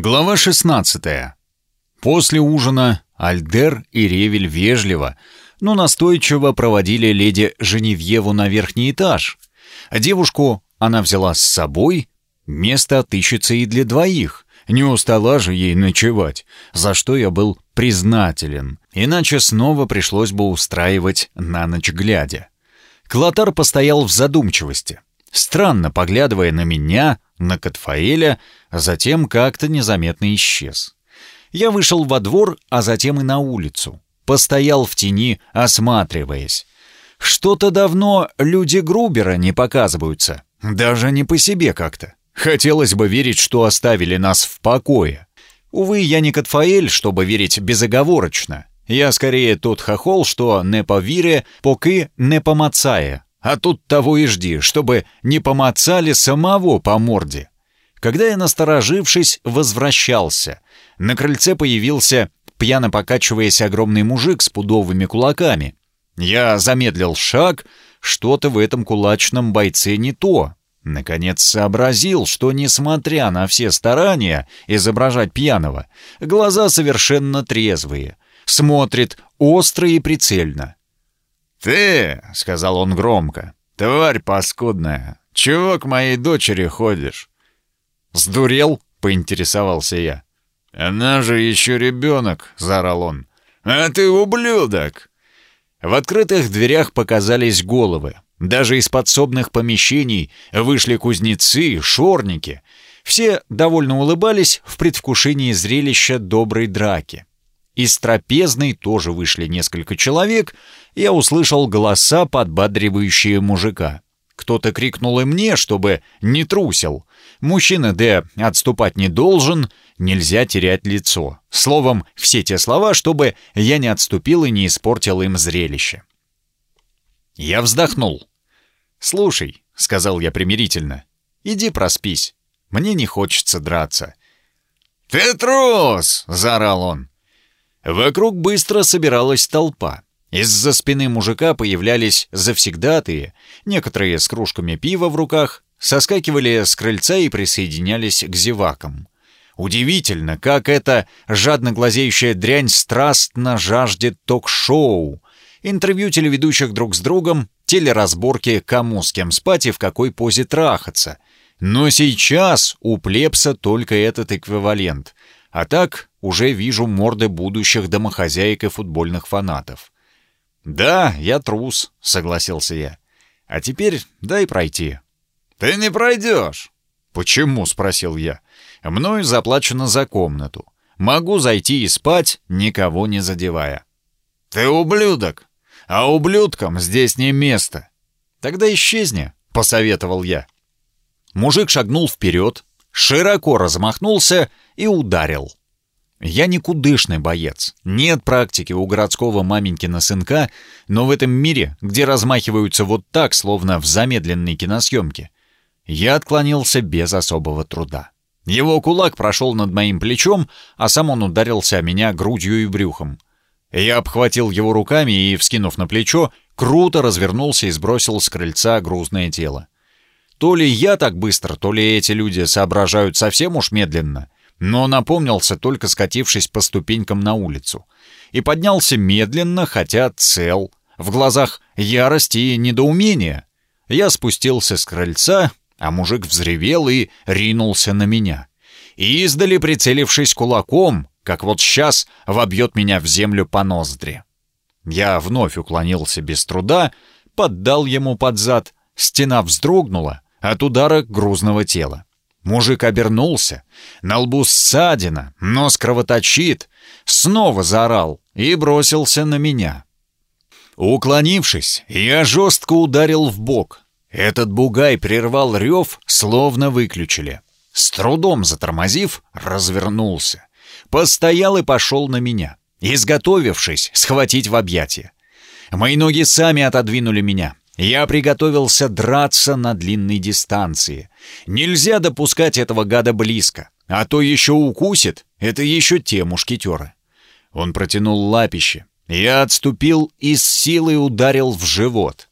Глава 16. После ужина Альдер и Ревель вежливо, но настойчиво проводили леди Женевьеву на верхний этаж. Девушку она взяла с собой, место отыщется и для двоих. Не устала же ей ночевать, за что я был признателен, иначе снова пришлось бы устраивать на ночь глядя. Клотар постоял в задумчивости, странно поглядывая на меня, на Катфаэля, а затем как-то незаметно исчез. Я вышел во двор, а затем и на улицу. Постоял в тени, осматриваясь. Что-то давно люди Грубера не показываются. Даже не по себе как-то. Хотелось бы верить, что оставили нас в покое. Увы, я не Катфаэль, чтобы верить безоговорочно. Я скорее тот хохол, что не по вире, поки не помацая. А тут того и жди, чтобы не помацали самого по морде. Когда я, насторожившись, возвращался, на крыльце появился, пьяно покачиваясь, огромный мужик с пудовыми кулаками. Я замедлил шаг, что-то в этом кулачном бойце не то. Наконец сообразил, что, несмотря на все старания изображать пьяного, глаза совершенно трезвые, смотрит остро и прицельно. «Ты, — сказал он громко, — тварь паскудная, чего к моей дочери ходишь?» «Сдурел?» — поинтересовался я. «Она же еще ребенок!» — заорал он. «А ты ублюдок!» В открытых дверях показались головы. Даже из подсобных помещений вышли кузнецы, шорники. Все довольно улыбались в предвкушении зрелища доброй драки. Из трапезной тоже вышли несколько человек, я услышал голоса, подбадривающие мужика. Кто-то крикнул и мне, чтобы не трусил. Мужчина Д отступать не должен, нельзя терять лицо. Словом, все те слова, чтобы я не отступил и не испортил им зрелище. Я вздохнул. «Слушай», — сказал я примирительно, — «иди проспись. Мне не хочется драться». «Ты трус!» — заорал он. Вокруг быстро собиралась толпа. Из-за спины мужика появлялись завсегдатые, некоторые с кружками пива в руках, соскакивали с крыльца и присоединялись к зевакам. Удивительно, как эта жадно глазеющая дрянь страстно жаждет ток-шоу, интервью телеведущих друг с другом, телеразборки, кому с кем спать и в какой позе трахаться. Но сейчас у плебса только этот эквивалент. А так уже вижу морды будущих домохозяек и футбольных фанатов. «Да, я трус», — согласился я. «А теперь дай пройти». «Ты не пройдешь». «Почему?» — спросил я. «Мною заплачено за комнату. Могу зайти и спать, никого не задевая». «Ты ублюдок, а ублюдкам здесь не место». «Тогда исчезни», — посоветовал я. Мужик шагнул вперед, широко размахнулся и ударил. Я никудышный боец. Нет практики у городского маменькина сынка, но в этом мире, где размахиваются вот так, словно в замедленной киносъемке, я отклонился без особого труда. Его кулак прошел над моим плечом, а сам он ударился о меня грудью и брюхом. Я обхватил его руками и, вскинув на плечо, круто развернулся и сбросил с крыльца грузное тело. То ли я так быстро, то ли эти люди соображают совсем уж медленно — но напомнился, только скатившись по ступенькам на улицу. И поднялся медленно, хотя цел. В глазах ярость и недоумение. Я спустился с крыльца, а мужик взревел и ринулся на меня. И издали, прицелившись кулаком, как вот сейчас вобьет меня в землю по ноздри. Я вновь уклонился без труда, поддал ему под зад, стена вздрогнула от удара грузного тела. Мужик обернулся. На лбу ссадина, нос кровоточит. Снова заорал и бросился на меня. Уклонившись, я жестко ударил в бок. Этот бугай прервал рев, словно выключили. С трудом затормозив, развернулся. Постоял и пошел на меня, изготовившись схватить в объятия. Мои ноги сами отодвинули меня. Я приготовился драться на длинной дистанции. Нельзя допускать этого гада близко, а то еще укусит, это еще те мушкетеры. Он протянул лапище. Я отступил и с силой ударил в живот.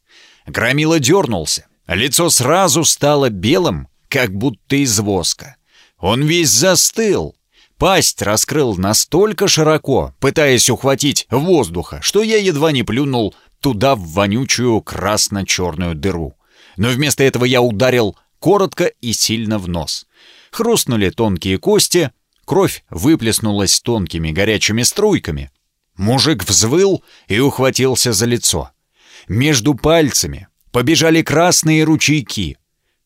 Громила дернулся. Лицо сразу стало белым, как будто из воска. Он весь застыл. Пасть раскрыл настолько широко, пытаясь ухватить воздуха, что я едва не плюнул туда в вонючую красно-черную дыру. Но вместо этого я ударил коротко и сильно в нос. Хрустнули тонкие кости, кровь выплеснулась тонкими горячими струйками. Мужик взвыл и ухватился за лицо. Между пальцами побежали красные ручейки.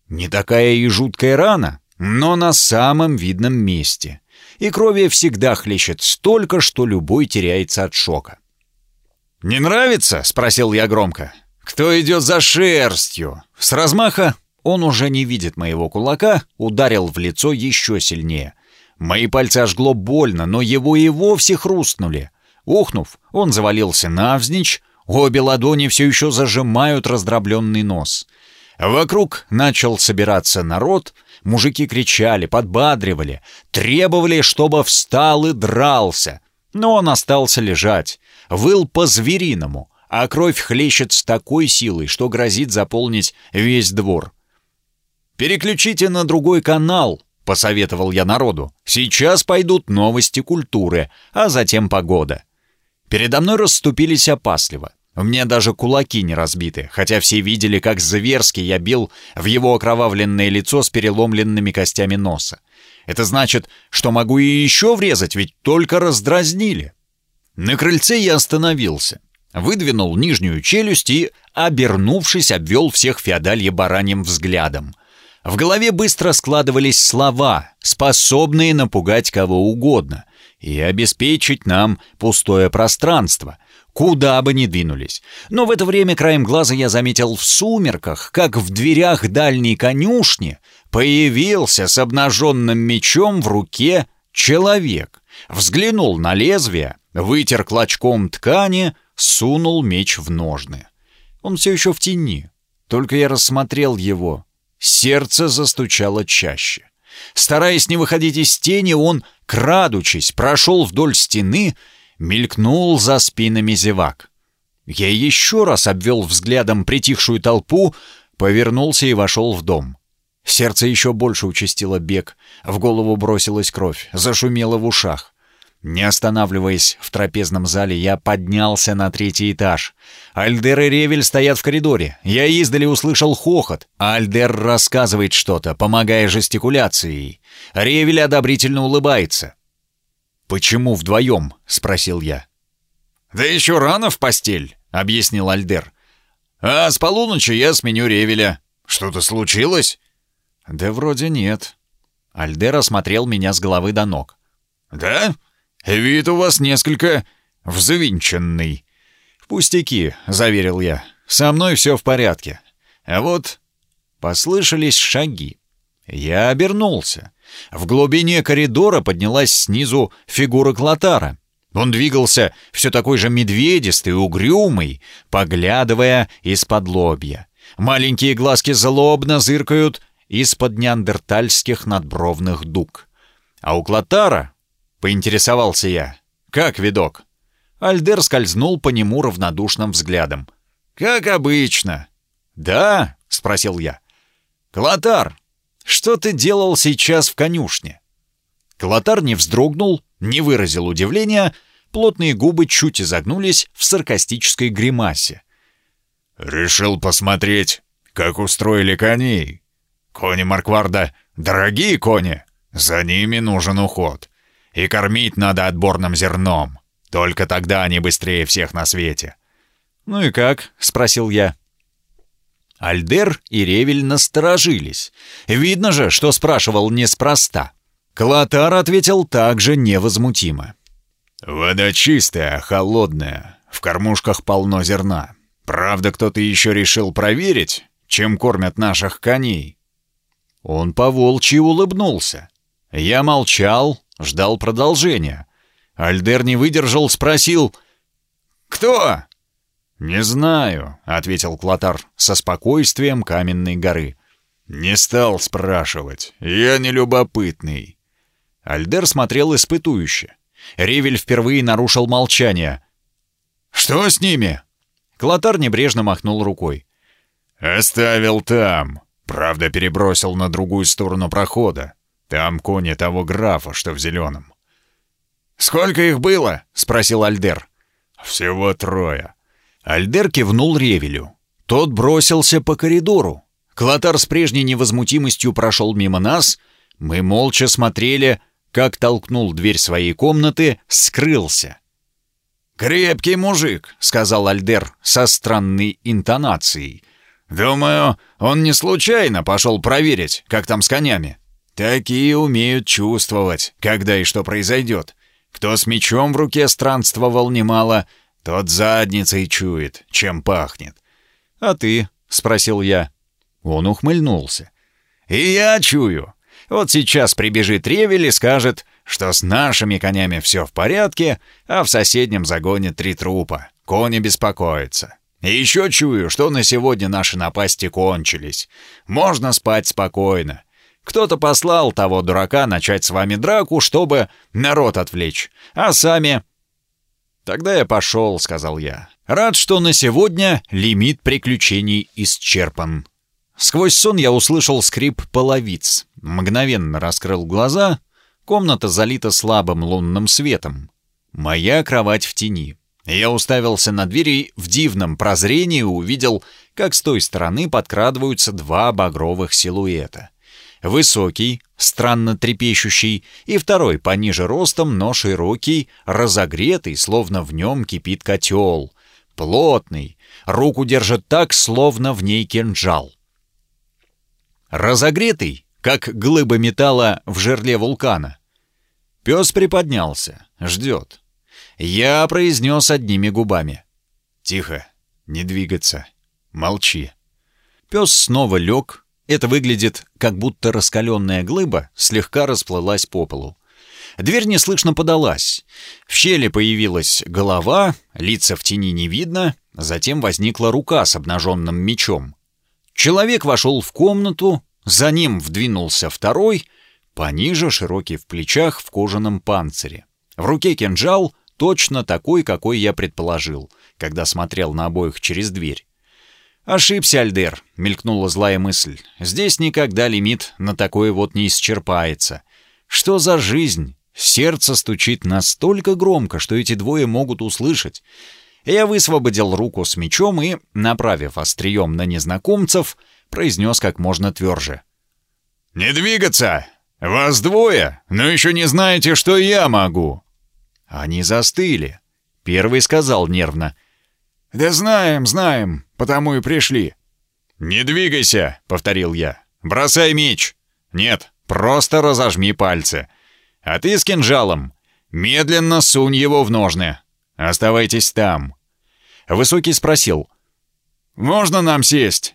Не такая и жуткая рана, но на самом видном месте. И крови всегда хлещет столько, что любой теряется от шока. «Не нравится?» — спросил я громко. «Кто идет за шерстью?» С размаха он уже не видит моего кулака, ударил в лицо еще сильнее. Мои пальцы ожгло больно, но его и вовсе хрустнули. Ухнув, он завалился навзничь, обе ладони все еще зажимают раздробленный нос. Вокруг начал собираться народ, мужики кричали, подбадривали, требовали, чтобы встал и дрался. Но он остался лежать, выл по-звериному, а кровь хлещет с такой силой, что грозит заполнить весь двор. «Переключите на другой канал», — посоветовал я народу. «Сейчас пойдут новости культуры, а затем погода». Передо мной расступились опасливо. У меня даже кулаки не разбиты, хотя все видели, как зверски я бил в его окровавленное лицо с переломленными костями носа. Это значит, что могу и еще врезать, ведь только раздразнили. На крыльце я остановился, выдвинул нижнюю челюсть и, обернувшись, обвел всех феодалье бараньим взглядом. В голове быстро складывались слова, способные напугать кого угодно и обеспечить нам пустое пространство — куда бы ни двинулись. Но в это время краем глаза я заметил в сумерках, как в дверях дальней конюшни появился с обнаженным мечом в руке человек. Взглянул на лезвие, вытер клочком ткани, сунул меч в ножны. Он все еще в тени. Только я рассмотрел его. Сердце застучало чаще. Стараясь не выходить из тени, он, крадучись, прошел вдоль стены мелькнул за спинами зевак. Я еще раз обвел взглядом притихшую толпу, повернулся и вошел в дом. Сердце еще больше участило бег, в голову бросилась кровь, зашумело в ушах. Не останавливаясь в трапезном зале, я поднялся на третий этаж. Альдер и Ревель стоят в коридоре. Я издали услышал хохот, Альдер рассказывает что-то, помогая жестикуляцией. Ревель одобрительно улыбается. «Почему вдвоем?» — спросил я. «Да еще рано в постель», — объяснил Альдер. «А с полуночи я сменю Ревеля. Что-то случилось?» «Да вроде нет». Альдер осмотрел меня с головы до ног. «Да? Вид у вас несколько взвинченный». «Пустяки», — заверил я. «Со мной все в порядке». А вот послышались шаги. Я обернулся. В глубине коридора поднялась снизу фигура Клотара. Он двигался все такой же медведистый, угрюмый, поглядывая из-под лобья. Маленькие глазки злобно зыркают из-под неандертальских надбровных дуг. А у Клотара, поинтересовался я, как видок? Альдер скользнул по нему равнодушным взглядом. «Как обычно». «Да?» — спросил я. «Клотар, что ты делал сейчас в конюшне?» Клотар не вздрогнул, не выразил удивления, плотные губы чуть изогнулись в саркастической гримасе. «Решил посмотреть, как устроили коней. Кони Маркварда — дорогие кони, за ними нужен уход. И кормить надо отборным зерном, только тогда они быстрее всех на свете». «Ну и как?» — спросил я. Альдер и Ревель насторожились. Видно же, что спрашивал неспроста. Клотар ответил также невозмутимо. «Вода чистая, холодная, в кормушках полно зерна. Правда, кто-то еще решил проверить, чем кормят наших коней?» Он поволчьи улыбнулся. Я молчал, ждал продолжения. Альдер не выдержал, спросил «Кто?» «Не знаю», — ответил Клотар со спокойствием каменной горы. «Не стал спрашивать. Я не любопытный». Альдер смотрел испытующе. Ревель впервые нарушил молчание. «Что с ними?» Клотар небрежно махнул рукой. «Оставил там. Правда, перебросил на другую сторону прохода. Там кони того графа, что в зеленом. «Сколько их было?» — спросил Альдер. «Всего трое». Альдер кивнул Ревелю. Тот бросился по коридору. Клотар с прежней невозмутимостью прошел мимо нас. Мы молча смотрели, как толкнул дверь своей комнаты, скрылся. «Крепкий мужик», — сказал Альдер со странной интонацией. «Думаю, он не случайно пошел проверить, как там с конями. Такие умеют чувствовать, когда и что произойдет. Кто с мечом в руке странствовал немало, тот задницей чует, чем пахнет. «А ты?» — спросил я. Он ухмыльнулся. «И я чую. Вот сейчас прибежит Ревель и скажет, что с нашими конями все в порядке, а в соседнем загоне три трупа. Кони беспокоятся. И еще чую, что на сегодня наши напасти кончились. Можно спать спокойно. Кто-то послал того дурака начать с вами драку, чтобы народ отвлечь, а сами...» «Тогда я пошел», — сказал я. «Рад, что на сегодня лимит приключений исчерпан». Сквозь сон я услышал скрип половиц, мгновенно раскрыл глаза, комната залита слабым лунным светом. Моя кровать в тени. Я уставился на двери в дивном прозрении и увидел, как с той стороны подкрадываются два багровых силуэта — Высокий, странно трепещущий, и второй пониже ростом, но широкий, разогретый, словно в нем кипит котел. Плотный, руку держит так, словно в ней кинжал. Разогретый, как глыба металла в жерле вулкана. Пес приподнялся, ждет. Я произнес одними губами. «Тихо, не двигаться, молчи». Пес снова лег, это выглядит, как будто раскаленная глыба слегка расплылась по полу. Дверь неслышно подалась. В щели появилась голова, лица в тени не видно, затем возникла рука с обнаженным мечом. Человек вошел в комнату, за ним вдвинулся второй, пониже, широкий в плечах, в кожаном панцире. В руке кинжал, точно такой, какой я предположил, когда смотрел на обоих через дверь. «Ошибся, Альдер», — мелькнула злая мысль. «Здесь никогда лимит на такое вот не исчерпается. Что за жизнь? Сердце стучит настолько громко, что эти двое могут услышать». Я высвободил руку с мечом и, направив острием на незнакомцев, произнес как можно тверже. «Не двигаться! Вас двое, но еще не знаете, что я могу!» Они застыли. Первый сказал нервно. «Да знаем, знаем потому и пришли». «Не двигайся», — повторил я. «Бросай меч». «Нет, просто разожми пальцы. А ты с кинжалом. Медленно сунь его в ножны. Оставайтесь там». Высокий спросил. «Можно нам сесть?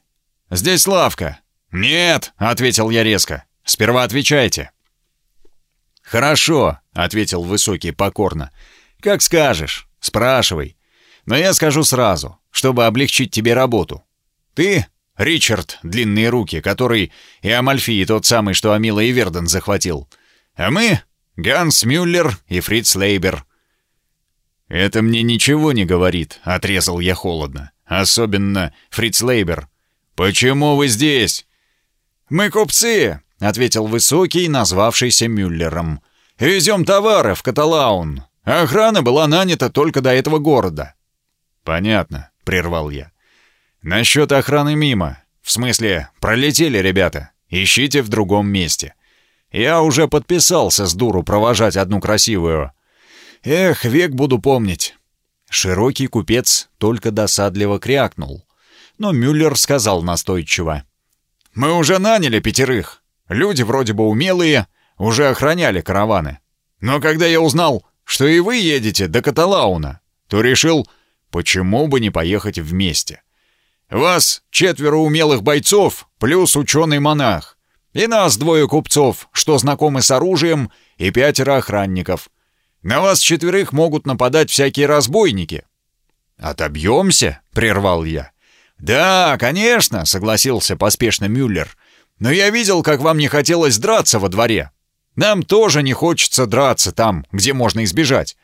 Здесь лавка». «Нет», — ответил я резко. «Сперва отвечайте». «Хорошо», — ответил Высокий покорно. «Как скажешь. Спрашивай. Но я скажу сразу чтобы облегчить тебе работу. Ты — Ричард Длинные Руки, который и Амальфи, тот самый, что Амила и Верден захватил. А мы — Ганс Мюллер и Фриц Лейбер. «Это мне ничего не говорит», — отрезал я холодно. «Особенно Фриц Лейбер. Почему вы здесь?» «Мы купцы», — ответил высокий, назвавшийся Мюллером. «Везем товары в Каталаун. Охрана была нанята только до этого города». «Понятно прервал я. «Насчет охраны мимо. В смысле, пролетели ребята. Ищите в другом месте. Я уже подписался с дуру провожать одну красивую. Эх, век буду помнить». Широкий купец только досадливо крякнул. Но Мюллер сказал настойчиво. «Мы уже наняли пятерых. Люди вроде бы умелые, уже охраняли караваны. Но когда я узнал, что и вы едете до Каталауна, то решил, Почему бы не поехать вместе? Вас четверо умелых бойцов, плюс ученый-монах. И нас двое купцов, что знакомы с оружием, и пятеро охранников. На вас четверых могут нападать всякие разбойники». «Отобьемся?» — прервал я. «Да, конечно», — согласился поспешно Мюллер. «Но я видел, как вам не хотелось драться во дворе. Нам тоже не хочется драться там, где можно избежать.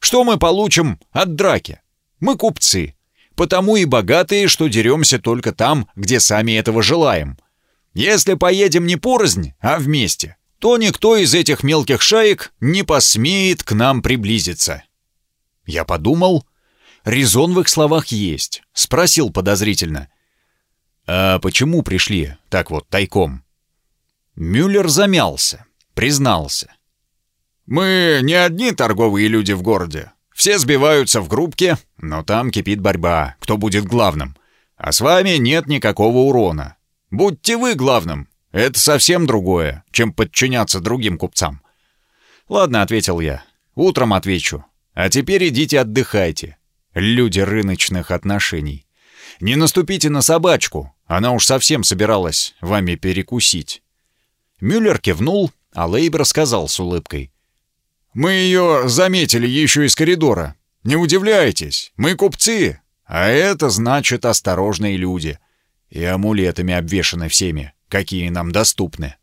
Что мы получим от драки?» Мы купцы, потому и богатые, что деремся только там, где сами этого желаем. Если поедем не порознь, а вместе, то никто из этих мелких шаек не посмеет к нам приблизиться. Я подумал, резон в их словах есть, спросил подозрительно. «А почему пришли так вот тайком?» Мюллер замялся, признался. «Мы не одни торговые люди в городе. Все сбиваются в группке, но там кипит борьба, кто будет главным. А с вами нет никакого урона. Будьте вы главным. Это совсем другое, чем подчиняться другим купцам». «Ладно», — ответил я. «Утром отвечу. А теперь идите отдыхайте. Люди рыночных отношений. Не наступите на собачку, она уж совсем собиралась вами перекусить». Мюллер кивнул, а Лейбер сказал с улыбкой. «Мы ее заметили еще из коридора. Не удивляйтесь, мы купцы, а это значит осторожные люди. И амулетами обвешаны всеми, какие нам доступны».